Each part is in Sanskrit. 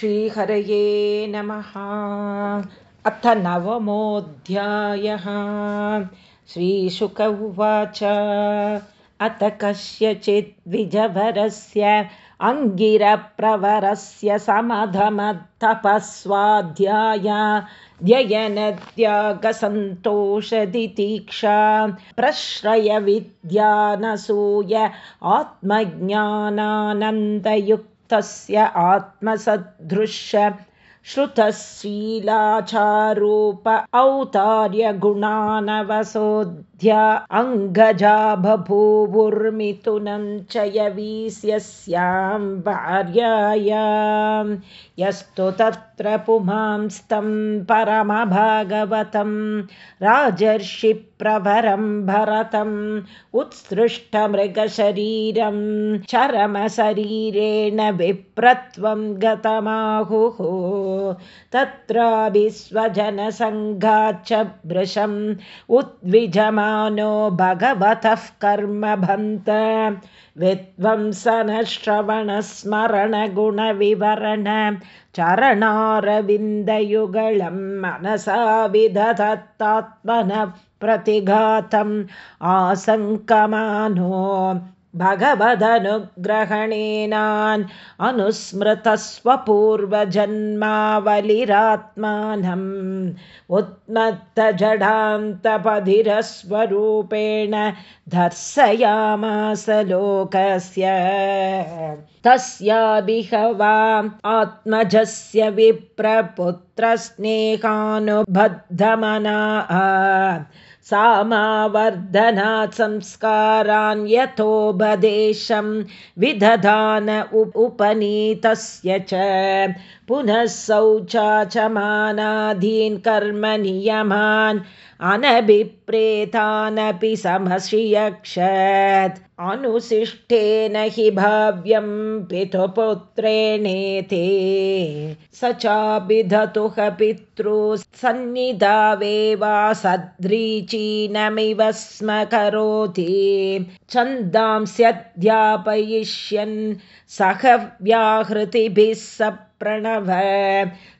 श्रीहरये नमः। अथ नवमोऽध्यायः। श्रीशुक उवाच। अथ कस्यचिद्विजवरस्य अङ्गिरप्रवरस्य समधमतपस्वाध्याय व्ययनत्यागसन्तोषदितीक्षा प्रश्रयविद्यानसूय आत्मज्ञानानन्दयुक् तस्य आत्मसदृश्य श्रुतशीलाचारूप औतार्यगुणानवसोऽध्या अङ्गजा बभूवुर्मिथुनं च यवीस्यस्यां भार्यायां यस्तु तत्र पुमांस्तं परमभागवतं राजर्षिप्रभरं भरतम् उत्सृष्टमृगशरीरं चरमशरीरेण विप्रत्वं गतमाहुः तत्राभिस्वजनसङ्घाच्च भृशम् उद्विजमानो भगवतः कर्मभन्त विध्वंसनश्रवणस्मरणगुणविवरण। चरणारविन्दयुगलं मनसा विदधत्तात्मनः प्रतिघातम्। आसङ्कमानो भगवदनुग्रहणेनान् अनुस्मृतस्वपूर्वजन्मावलिरात्मानम् उत्मत्तजडान्तपधिरस्वरूपेण दर्शयामास लोकस्य। तस्याभिह वा आत्मजस्य विप्रपुत्रस्नेहानुबद्धमना सामावर्धनात् संस्कारान् यथोपदेशं विदधान उपनीतस्य च। पुनः शौचाचमानादीन् कर्मनियमान् अनभिप्रेतानपि समशियक्षत्। अनुशिष्टेन हि भाव्यं पितुपुत्रेणेते। स चाभिधतुः पितृ सन्निधावे वा सद्रीचीनमिव स्म करोति। छन्दांस्यध्यापयिष्यन् सह व्याहृतिभिः स प्रणव।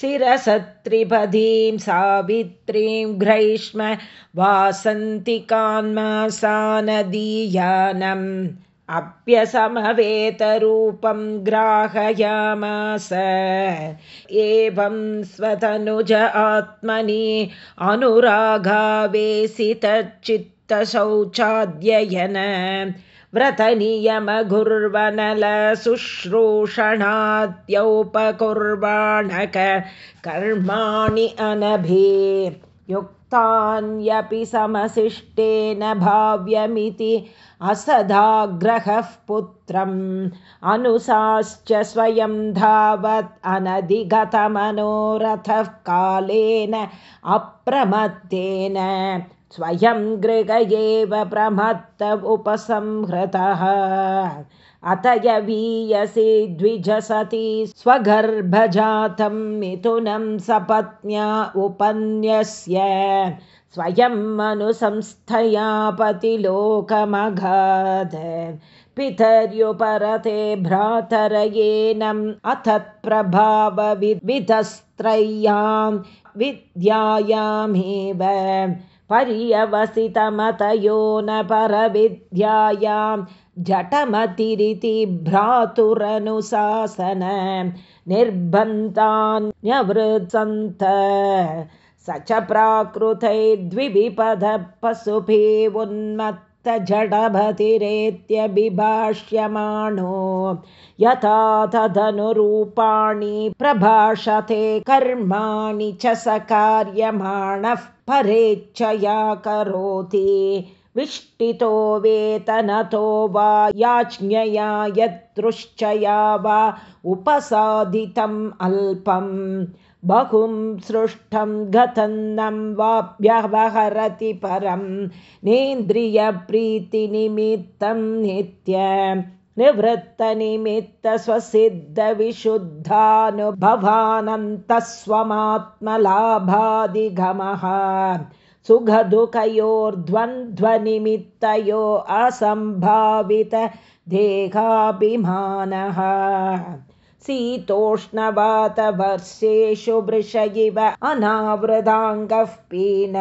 शिरसत्रिपदीं सावित्रीं घ्रैष्म वासन्तिकान्मासानदीयानम् अप्यसमवेतरूपं ग्राहयामास। एवं स्वतनुज आत्मनि अनुरागावेशितचित्तशौचाध्ययन व्रतनियमघुर्वनलशुश्रूषणाद्यौपकुर्वाणक कर्माणि अनभे युक्तान्यपि समशिष्टेन भाव्यमिति असदाग्रहः पुत्रम्। अनुसाश्च स्वयं धावत् अनधिगतमनोरथः कालेन अप्रमत्तेन स्वयं गृह एव प्रमत्त उपसंहृतः अतयवीयसि द्विजसति स्वगर्भजातं मिथुनं सपत्न्या उपन्यस्य। स्वयम् अनुसंस्थया पतिलोकमघाद पितर्युपरते भ्रातरयेनम् अथत्प्रभावविधस्त्रय्यां विद्यायामेव पर्यवसितमतयो न परविद्यायां जटमतिरिति भ्रातुरनुशासन निर्बन्तान्यवृत्सन्त स च प्राकृतै उन्मत्त जडभतिरेत्यभिभाष्यमाणो यथा तदनुरूपाणि प्रभाषते कर्माणि च स कार्यमाणः परेच्छया करोति। विष्टितो वेतनतो वा याज्ञया यदृश्चया वा उपसादितम् अल्पम् बहुं सृष्टं गतन्नं वाप्यवहरति परं नेन्द्रियप्रीतिनिमित्तं नित्य निवृत्तनिमित्तस्वसिद्धविशुद्धानुभवानन्तस्वमात्मलाभादिगमः सुखदुःखयोर्द्वन्द्वनिमित्तयो असम्भावितदेहाभिमानः शीतोष्णवातवर्षेषु वृष इव अनावृताङ्गः पीन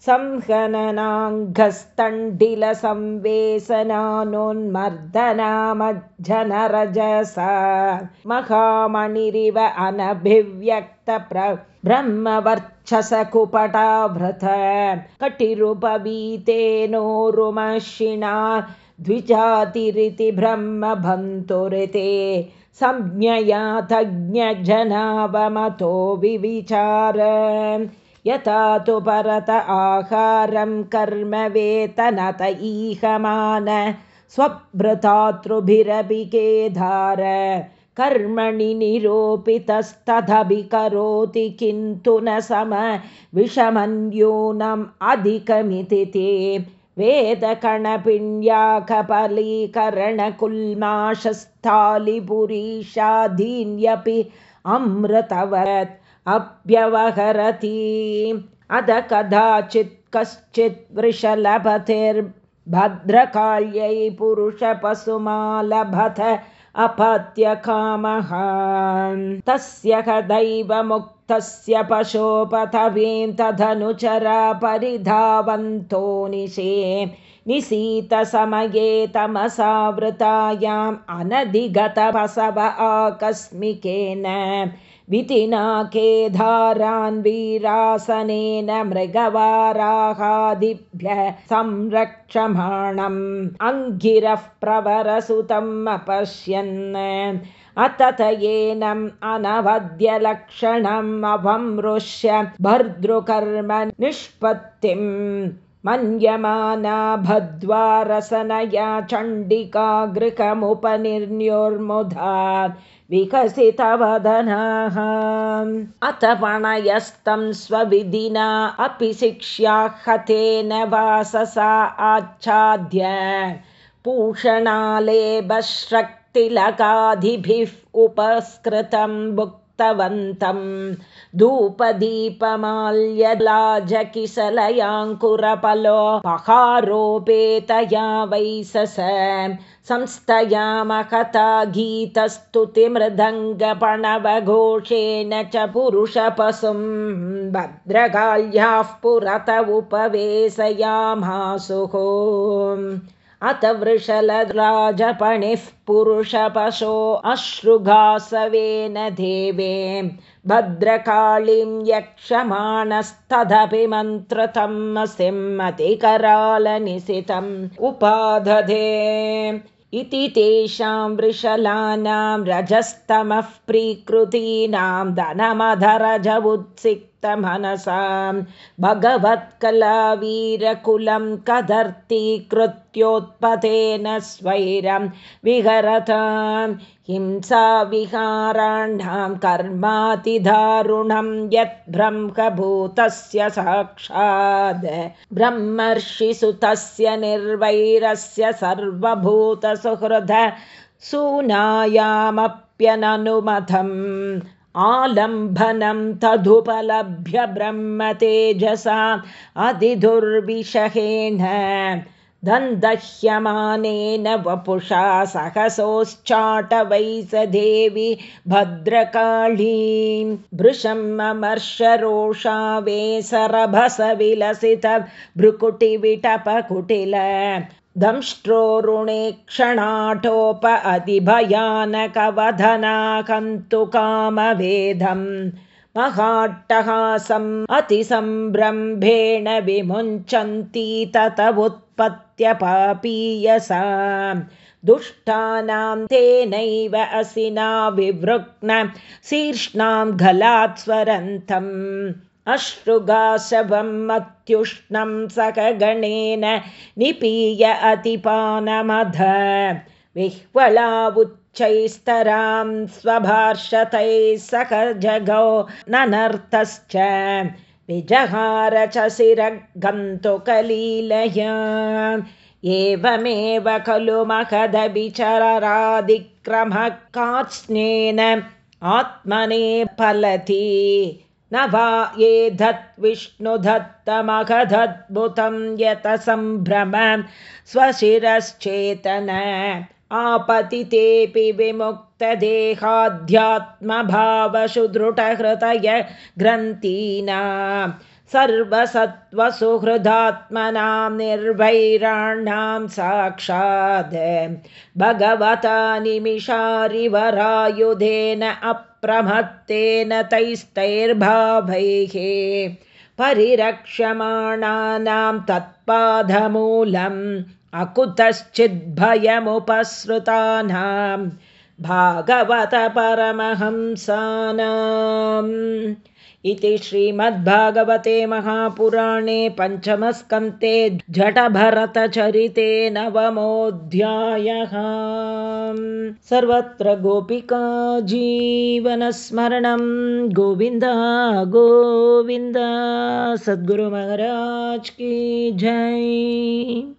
संहननाङ्गस्तण्डिलसंवेसनानोन्मर्दनामज्जनरजसा। महामणिरिव अनभिव्यक्तप्र ब्रह्मवर्चसकुपटाभृत। कटिरुपवीतेनोरुमशिणा द्विजातिरिति ब्रह्मभन्तुरिते संज्ञया तज्ञजनावमतो विविचार। यथा तु परत आहारं कर्म वेतनत ईहमान स्वभृतातृभिरपि केधार कर्मणि निरूपितस्तदभिकरोति किन्तु न सम विषमन्यूनम् अधिकमिति ते वेदकणपिण्ड्याकपलीकरणकुल्माषस्थालिपुरीशाधीन्यपि अमृतवत् अप्यवहरति अध कदाचित् कश्चित् वृषलभतिर्भद्रकाल्यै पुरुषपशुमालभत अपत्यकामः तस्य कदैव मुक्तस्य पशोपथवीं तदनुचरा परिधावन्तो निशे। निशीतसमये तमसावृतायाम् अनधिगतपसव आकस्मिकेन वितिना केधारान् वीरासनेन मृगवाराहादिभ्य संरक्षमाणम् अङ्गिरः प्रवरसुतम् अपश्यन्। अततयेनम् अनवद्यलक्षणम् अवमृश्य भर्तृकर्म निष्पत्तिम् मन्यमाना भद्वारसनया चण्डिका गृहमुपनिर्ण्योर्मुधा विकसितवदनाः। अथ पणयस्तं स्वविधिना अपि शिक्ष्याहतेन वाससा आच्छाद्य। पूषणालेबश्रक्तिलकादिभिः उपस्कृतं भुक् वन्तं धूपदीपमाल्यलाजकिसलयाङ्कुरपलो पहारोपेतया वैसस संस्थया महता गीतस्तुतिमृदङ्गपणवघोषेण च पुरुषपशुं भद्रकाल्याः पुरत उपवेशयामासुः अथ वृषलराजपणिः पुरुषपशो अश्रुघासवेन देवे। भद्रकाळीं यक्षमाणस्तदपि मन्त्रतम् सिंहतिकरालनिशितम् उपादधे इति तेषां वृषलानां रजस्तमः प्रीकृतीनां धनमधरज उत्सिक्तमनसां भगवत्कलावीरकुलं कदर्थीकृत्योत्पतेन स्वैरं विहरतां हिंसाविहाराणां कर्मातिदारुणं यत् ब्रह्मभूतस्य साक्षात् ब्रह्मर्षिसुतस्य निर्वैरस्य सर्वभूतसुहृद सूनायामप्यननुमतम् आलम्भनं तदुपलभ्य ब्रह्मतेजसा अधिदुर्विषहेण दन्दह्यमानेन वपुषा सहसोश्चाटवै स देवी भद्रकाळीं भृशमर्षरोषा वेसरभसविलसित भ्रुकुटिविटपकुटिल दंष्ट्रोरुणे क्षणाटोप अधिभयानकवधनाकन्तुकामवेदम् महाट्टहासम् अतिसम्भ्रम्भेण विमुञ्चन्ती तत उत्पत्यपापीयसा दुष्टानां तेनैव असिना विवृग्न शीर्ष्णां घलात् स्वरन्तम् अश्रुगाशवम् अत्युष्णं सकगणेन निपीय अतिपानमध। विह्वलावुच्चैस्तरां स्वभार्षतैः सख जगौ ननर्थश्च। विजहार च शिरगन्तुकलीलया एवमेव खलु महदभिचररादिक्रमः कात्स्नेन आत्मने फलति न वा ये धत् विष्णुधत्तमघदद्भुतं यत सम्भ्रम स्वशिरश्चेतन आपतितेऽपि विमुक्तदेहाध्यात्मभावसुदृढहृदय ग्रन्थीनां सर्वसत्त्वसुहृदात्मनां निर्वैराणां साक्षात् भगवता निमिषारिवरायुधेन अप्रमत्तेन तैस्तैर्भावैः परिरक्ष्यमाणानां तत्पादमूलम् अकुतश्चिद्भयमुपसृतानां भागवतपरमहंसानाम् इति श्रीमद्भागवते महापुराणे पञ्चमस्कन्ते जटभरतचरिते नवमोऽध्यायः। सर्वत्र गोपिका जीवनस्मरणं। गोविन्द गोविन्द सद्गुरुमहाराज की जय